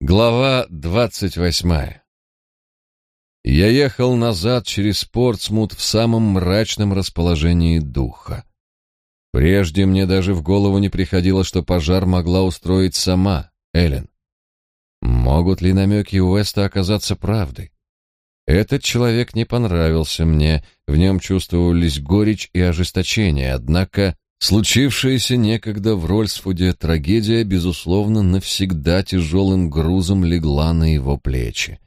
Глава двадцать восьмая. Я ехал назад через Портсмут в самом мрачном расположении духа. Прежде мне даже в голову не приходило, что пожар могла устроить сама Эллен. Могут ли намеки Уэста оказаться правдой? Этот человек не понравился мне, в нем чувствовались горечь и ожесточение, однако Случившаяся некогда в Рольсфуде трагедия, безусловно, навсегда тяжелым грузом легла на его плечи.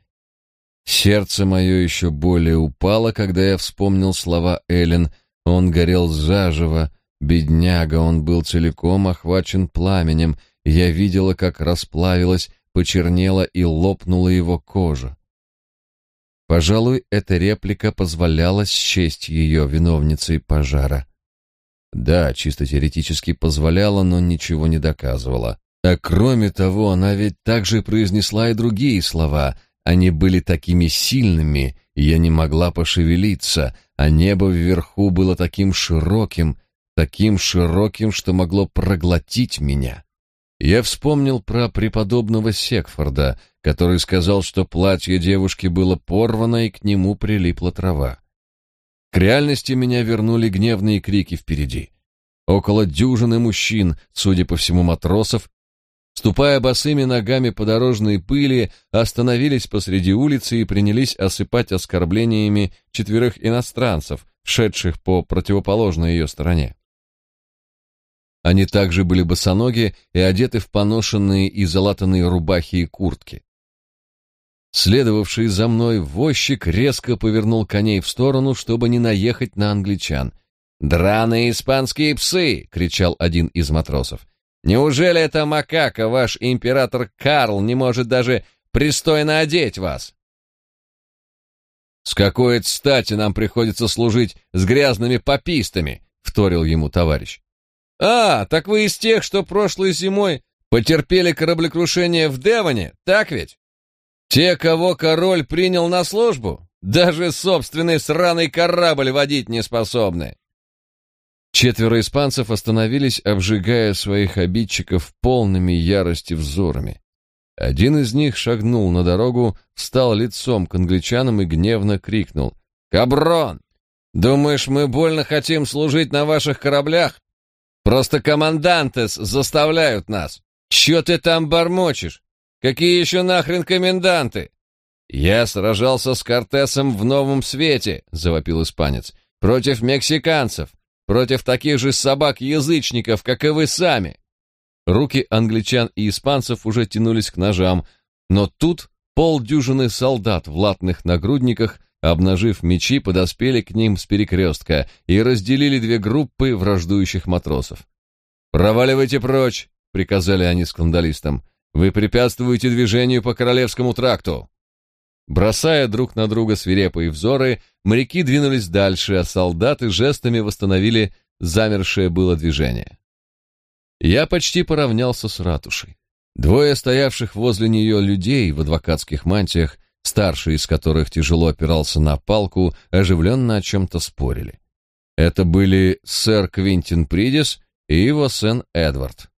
Сердце мое еще более упало, когда я вспомнил слова Эллен. Он горел заживо, бедняга, он был целиком охвачен пламенем. Я видела, как расплавилась, почернела и лопнула его кожа. Пожалуй, эта реплика позволяла счесть ее виновницей пожара. Да, чисто теоретически позволяла, но ничего не доказывала. А кроме того, она ведь также произнесла и другие слова. Они были такими сильными, я не могла пошевелиться, а небо вверху было таким широким, таким широким, что могло проглотить меня. Я вспомнил про преподобного Секфорда, который сказал, что платье девушки было порвано и к нему прилипла трава. К реальности меня вернули гневные крики впереди. Около дюжины мужчин, судя по всему матросов, ступая босыми ногами по дорожной пыли, остановились посреди улицы и принялись осыпать оскорблениями четверых иностранцев, шедших по противоположной ее стороне. Они также были босоноги и одеты в поношенные и залатанные рубахи и куртки. Следовавший за мной возчик резко повернул коней в сторону, чтобы не наехать на англичан. «Драные испанские псы!» — кричал один из матросов. «Неужели эта макака, ваш император Карл, не может даже пристойно одеть вас?» «С какой стати нам приходится служить с грязными попистами?» — вторил ему товарищ. «А, так вы из тех, что прошлой зимой потерпели кораблекрушение в Девоне, так ведь?» Те, кого король принял на службу, даже собственный сраный корабль водить не способны. Четверо испанцев остановились, обжигая своих обидчиков полными ярости взорами. Один из них шагнул на дорогу, встал лицом к англичанам и гневно крикнул. «Каброн! Думаешь, мы больно хотим служить на ваших кораблях? Просто командантес заставляют нас. Че ты там бормочешь? Какие еще нахрен коменданты? Я сражался с Кортесом в новом свете, завопил испанец, против мексиканцев, против таких же собак-язычников, как и вы сами. Руки англичан и испанцев уже тянулись к ножам, но тут полдюжины солдат в латных нагрудниках, обнажив мечи, подоспели к ним с перекрестка и разделили две группы враждующих матросов. «Проваливайте прочь!» — приказали они скандалистам. Вы препятствуете движению по Королевскому тракту. Бросая друг на друга свирепые взоры, моряки двинулись дальше, а солдаты жестами восстановили замершее было движение. Я почти поравнялся с ратушей. Двое стоявших возле нее людей в адвокатских мантиях, старший из которых тяжело опирался на палку, оживленно о чем-то спорили. Это были сэр Квинтин Придис и его сын Эдвард.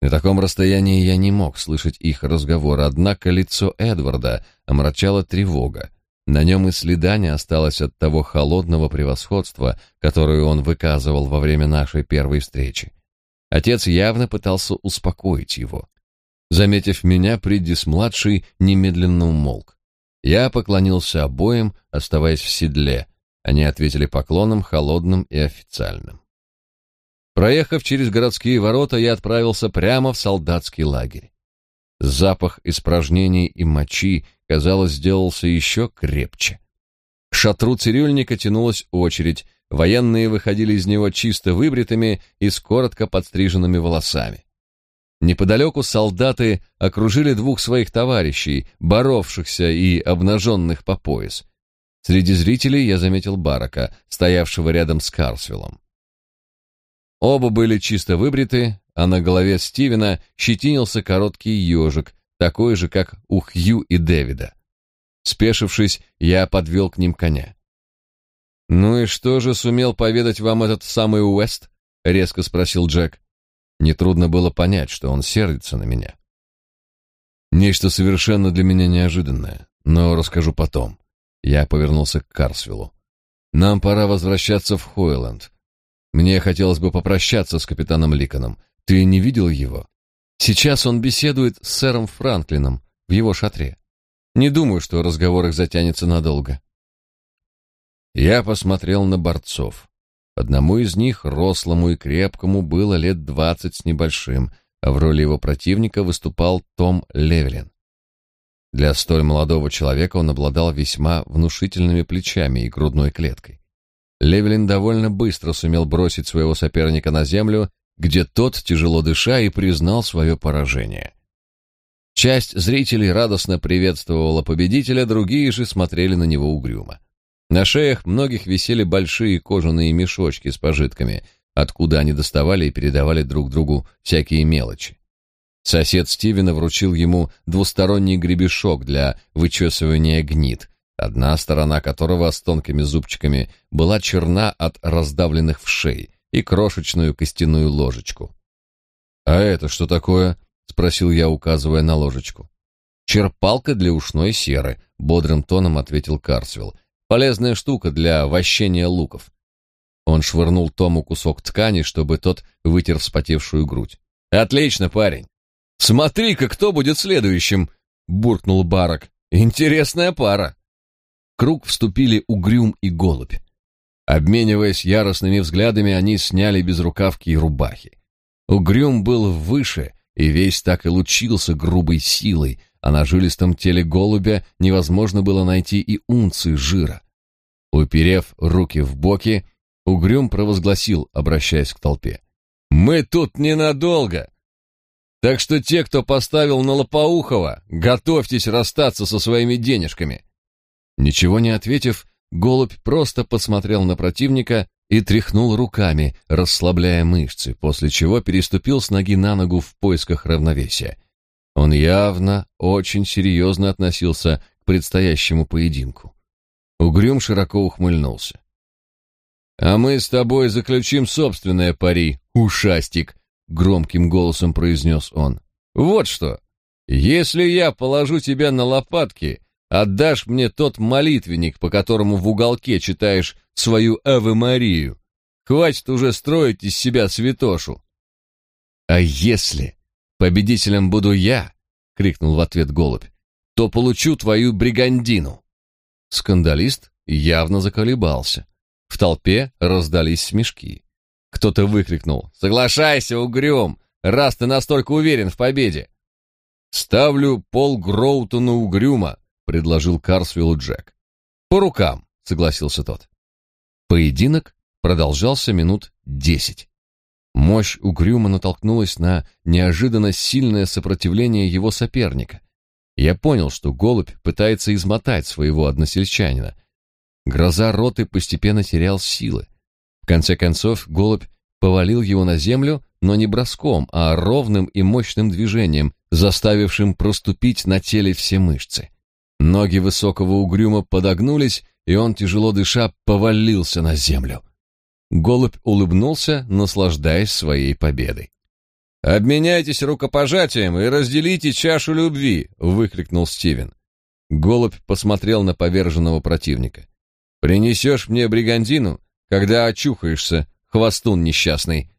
На таком расстоянии я не мог слышать их разговор, однако лицо Эдварда омрачала тревога. На нем и следа не осталось от того холодного превосходства, которое он выказывал во время нашей первой встречи. Отец явно пытался успокоить его. Заметив меня, Приддис-младший немедленно умолк. Я поклонился обоим, оставаясь в седле. Они ответили поклоном холодным и официальным. Проехав через городские ворота, я отправился прямо в солдатский лагерь. Запах испражнений и мочи, казалось, сделался еще крепче. К шатру цирюльника тянулась очередь, военные выходили из него чисто выбритыми и с коротко подстриженными волосами. Неподалеку солдаты окружили двух своих товарищей, боровшихся и обнаженных по пояс. Среди зрителей я заметил Барака, стоявшего рядом с Карсвиллом. Оба были чисто выбриты, а на голове Стивена щетинился короткий ежик, такой же, как у Хью и Дэвида. Спешившись, я подвел к ним коня. «Ну и что же сумел поведать вам этот самый Уэст?» — резко спросил Джек. Нетрудно было понять, что он сердится на меня. Нечто совершенно для меня неожиданное, но расскажу потом. Я повернулся к Карсвиллу. Нам пора возвращаться в Хойланд. Мне хотелось бы попрощаться с капитаном Ликоном. Ты не видел его? Сейчас он беседует с сэром Франклином в его шатре. Не думаю, что разговор их затянется надолго. Я посмотрел на борцов. Одному из них, рослому и крепкому, было лет двадцать с небольшим, а в роли его противника выступал Том Левелин. Для столь молодого человека он обладал весьма внушительными плечами и грудной клеткой. Левелин довольно быстро сумел бросить своего соперника на землю, где тот, тяжело дыша, и признал свое поражение. Часть зрителей радостно приветствовала победителя, другие же смотрели на него угрюмо. На шеях многих висели большие кожаные мешочки с пожитками, откуда они доставали и передавали друг другу всякие мелочи. Сосед Стивена вручил ему двусторонний гребешок для вычесывания гнит, одна сторона которого с тонкими зубчиками была черна от раздавленных вшей, и крошечную костяную ложечку. «А это что такое?» — спросил я, указывая на ложечку. «Черпалка для ушной серы», — бодрым тоном ответил Карсвелл. «Полезная штука для вощения луков». Он швырнул Тому кусок ткани, чтобы тот вытер вспотевшую грудь. «Отлично, парень! Смотри-ка, кто будет следующим!» — буркнул Барак. «Интересная пара!» Круг вступили Угрюм и Голубь. Обмениваясь яростными взглядами, они сняли безрукавки и рубахи. Угрюм был выше и весь так и лучился грубой силой, а на жилистом теле голубя невозможно было найти и унции жира. Уперев руки в боки, Угрюм провозгласил, обращаясь к толпе. «Мы тут ненадолго! Так что те, кто поставил на Лопоухова, готовьтесь расстаться со своими денежками. Ничего не ответив, голубь просто посмотрел на противника и тряхнул руками, расслабляя мышцы, после чего переступил с ноги на ногу в поисках равновесия. Он явно очень серьезно относился к предстоящему поединку. Угрюм широко ухмыльнулся. «А мы с тобой заключим собственное пари, ушастик», громким голосом произнес он. Вот что. Если я положу тебя на лопатки, отдашь мне тот молитвенник, по которому в уголке читаешь свою Аве Марию. Хватит уже строить из себя святошу. А если победителем буду я, крикнул в ответ голубь, то получу твою бригандину. Скандалист явно заколебался. В толпе раздались смешки. Кто-то выкрикнул «Соглашайся, угрюм, раз ты настолько уверен в победе!» «Ставлю пол Гроутона угрюма», — предложил Карсвиллу Джек. «По рукам», — согласился тот. Поединок продолжался минут десять. Мощь угрюма натолкнулась на неожиданно сильное сопротивление его соперника. Я понял, что голубь пытается измотать своего односельчанина. Гроза роты постепенно терял силы конце концов, голубь повалил его на землю, но не броском, а ровным и мощным движением, заставившим проступить на теле все мышцы. Ноги высокого угрюма подогнулись, и он, тяжело дыша, повалился на землю. Голубь улыбнулся, наслаждаясь своей победой. «Обменяйтесь рукопожатием и разделите чашу любви!» — выкрикнул Стивен. Голубь посмотрел на поверженного противника. «Принесешь мне бригандину, когда очухаешься, хвостун несчастный.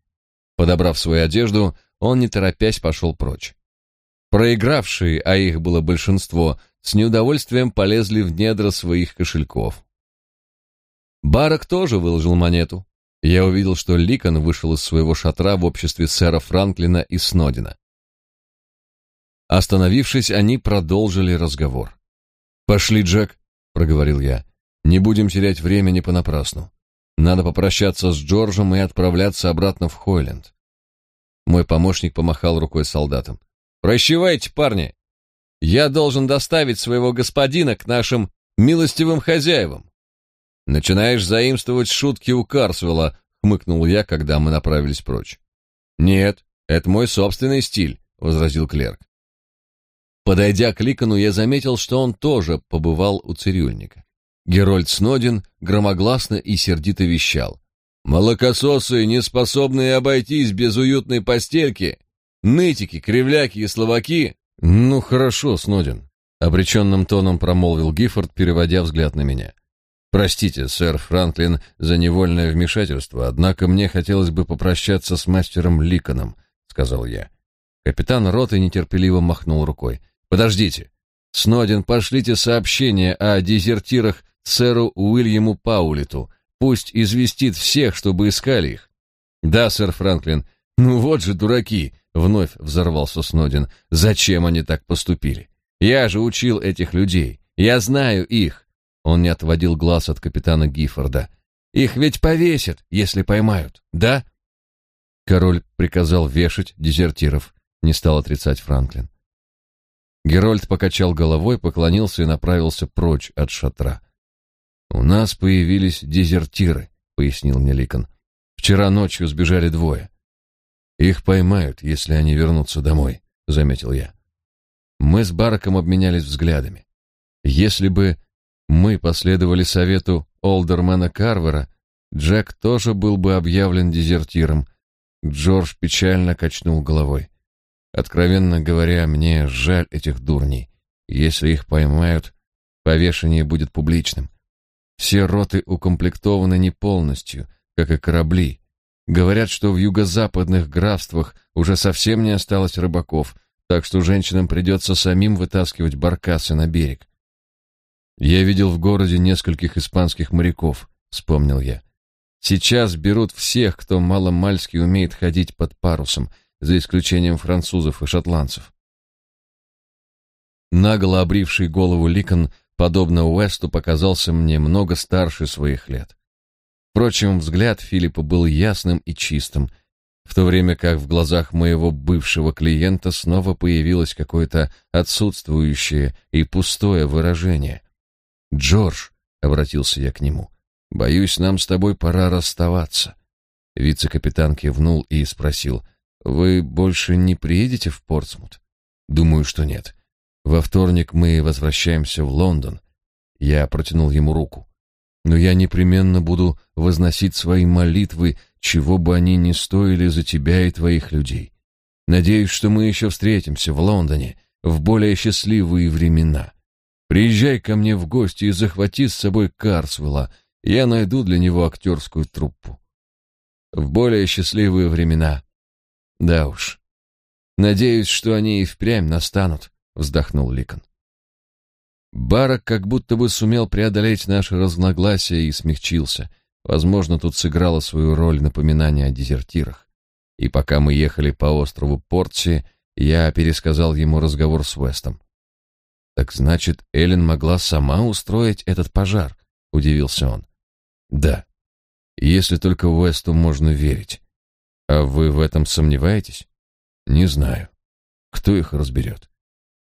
Подобрав свою одежду, он не торопясь пошел прочь. Проигравшие, а их было большинство, с неудовольствием полезли в недра своих кошельков. Барак тоже выложил монету. Я увидел, что Ликон вышел из своего шатра в обществе сэра Франклина и Снодина. Остановившись, они продолжили разговор. «Пошли, Джек», — проговорил я. «Не будем терять времени понапрасну. Надо попрощаться с Джорджем и отправляться обратно в Хойленд. Мой помощник помахал рукой солдатам. «Прощевайте, парни! Я должен доставить своего господина к нашим милостивым хозяевам!» «Начинаешь заимствовать шутки у Карсвелла», — хмыкнул я, когда мы направились прочь. «Нет, это мой собственный стиль», — возразил клерк. Подойдя к Ликону, я заметил, что он тоже побывал у цирюльника. Герольд Снодин громогласно и сердито вещал. «Молокососы, не способные обойтись без уютной постельки, нытики, кривляки и словаки Ну хорошо, Снодин, обреченным тоном промолвил Гиффорд, переводя взгляд на меня. Простите, сэр Франклин, за невольное вмешательство, однако мне хотелось бы попрощаться с мастером Ликоном, сказал я. Капитан роты нетерпеливо махнул рукой. Подождите. Снодин, пошлите сообщение о дезертирах сэру Уильяму Паулиту. Пусть известит всех, чтобы искали их. Да, сэр Франклин. Ну вот же дураки, вновь взорвался Снодин. Зачем они так поступили? Я же учил этих людей. Я знаю их. Он не отводил глаз от капитана Гиффорда. Их ведь повесят, если поймают, да? Король приказал вешать дезертиров, не стал отрицать Франклин. Герольд покачал головой, поклонился и направился прочь от шатра. У нас появились дезертиры, пояснил мне Ликон. Вчера ночью сбежали двое. Их поймают, если они вернутся домой, заметил я. Мы с Бараком обменялись взглядами. Если бы мы последовали совету олдермена Карвера, Джек тоже был бы объявлен дезертиром. Джордж печально качнул головой. Откровенно говоря, мне жаль этих дурней. Если их поймают, повешение будет публичным. Все роты укомплектованы не полностью, как и корабли. Говорят, что в юго-западных графствах уже совсем не осталось рыбаков, так что женщинам придется самим вытаскивать баркасы на берег. Я видел в городе нескольких испанских моряков, вспомнил я. Сейчас берут всех, кто мало-мальски умеет ходить под парусом, за исключением французов и шотландцев. Наголо обривший голову Ликон, подобно Уэсту, показался мне много старше своих лет. Впрочем, взгляд Филиппа был ясным и чистым, в то время как в глазах моего бывшего клиента снова появилось какое-то отсутствующее и пустое выражение — Джордж, обратился я к нему. Боюсь, нам с тобой пора расставаться. Вице-капитан кивнул и спросил: "Вы больше не приедете в Портсмут?" "Думаю, что нет. Во вторник мы возвращаемся в Лондон". Я протянул ему руку. "Но я непременно буду возносить свои молитвы, чего бы они ни стоили за тебя и твоих людей. Надеюсь, что мы еще встретимся в Лондоне в более счастливые времена". Приезжай ко мне в гости и захвати с собой Карсвелла. Я найду для него актерскую труппу. В более счастливые времена. Да уж. Надеюсь, что они и впрямь настанут, вздохнул Ликон. Барак как будто бы сумел преодолеть наши разногласия и смягчился. Возможно, тут сыграло свою роль напоминание о дезертирах. И пока мы ехали по острову Портси, я пересказал ему разговор с Вестом. Так значит, Эллен могла сама устроить этот пожар, удивился он. Да. Если только Уэсту можно верить. А вы в этом сомневаетесь? Не знаю. Кто их разберет?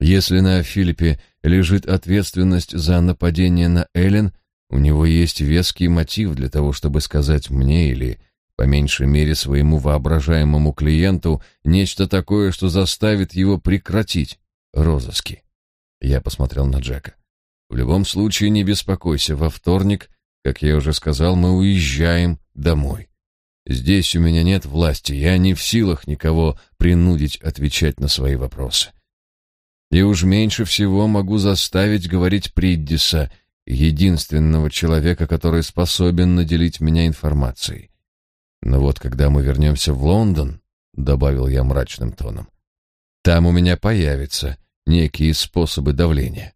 Если на Филиппе лежит ответственность за нападение на Эллен, у него есть веский мотив для того, чтобы сказать мне или, по меньшей мере, своему воображаемому клиенту нечто такое, что заставит его прекратить розыски. Я посмотрел на Джека. В любом случае не беспокойся, во вторник, как я уже сказал, мы уезжаем домой. Здесь у меня нет власти, я не в силах никого принудить отвечать на свои вопросы. И уж меньше всего могу заставить говорить Приддиса, единственного человека, который способен наделить меня информацией. Но вот когда мы вернемся в Лондон, добавил я мрачным тоном, там у меня появится некие способы давления.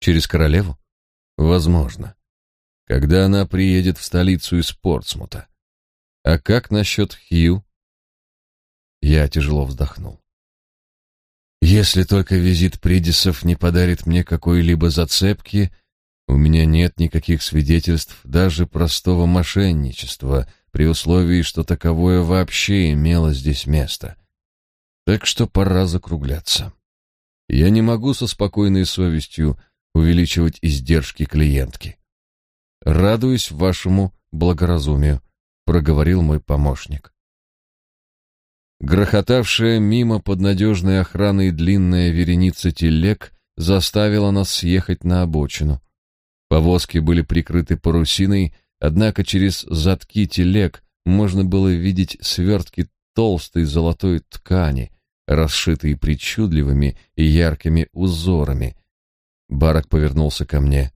Через королеву? Возможно. Когда она приедет в столицу из Портсмута. А как насчет Хью? Я тяжело вздохнул. Если только визит Придисов не подарит мне какой-либо зацепки, у меня нет никаких свидетельств даже простого мошенничества, при условии, что таковое вообще имело здесь место. Так что пора закругляться. Я не могу со спокойной совестью увеличивать издержки клиентки. Радуюсь вашему благоразумию, проговорил мой помощник. Грохотавшая мимо под надежной охраной длинная вереница телег заставила нас съехать на обочину. Повозки были прикрыты парусиной, однако через задки телег можно было видеть свертки толстой золотой ткани, расшитые причудливыми и яркими узорами. Барак повернулся ко мне.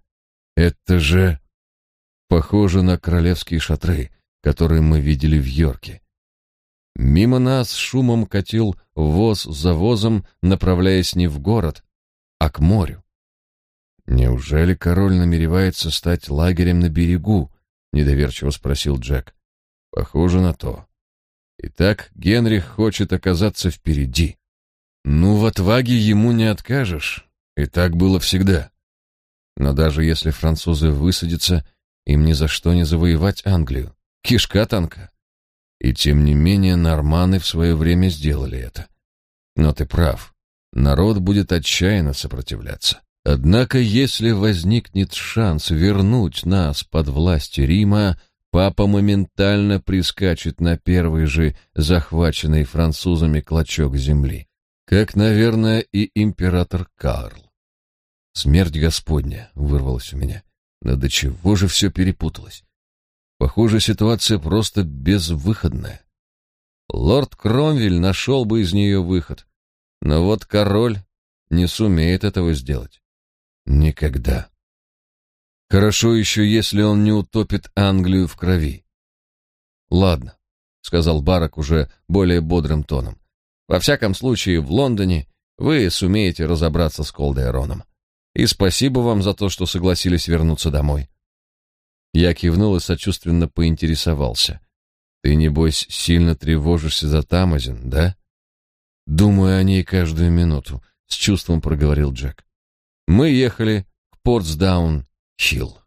«Это же...» «Похоже на королевские шатры, которые мы видели в Йорке». Мимо нас шумом катил воз за возом, направляясь не в город, а к морю. Неужели король намеревается стать лагерем на берегу? недоверчиво спросил Джек. Похоже на то. Итак, Генрих хочет оказаться впереди. Ну, в отваге ему не откажешь. И так было всегда. Но даже если французы высадятся, им ни за что не завоевать Англию. Кишка танка. И тем не менее норманы в свое время сделали это. Но ты прав. Народ будет отчаянно сопротивляться. Однако, если возникнет шанс вернуть нас под власть Рима, папа моментально прискачет на первый же захваченный французами клочок земли. Как, наверное, и император Карл. Смерть Господня вырвалась у меня. Но до чего же все перепуталось? Похоже, ситуация просто безвыходная. Лорд Кромвель нашел бы из нее выход, но вот король не сумеет этого сделать. Никогда. Хорошо еще, если он не утопит Англию в крови. Ладно, сказал Барак уже более бодрым тоном. Во всяком случае, в Лондоне вы сумеете разобраться с Колдейроном. И спасибо вам за то, что согласились вернуться домой. Я кивнул и сочувственно поинтересовался. Ты, небось, сильно тревожишься за Тамазин, да? Думаю о ней каждую минуту, с чувством проговорил Джек. Мы ехали к Портсдаун-Хилл.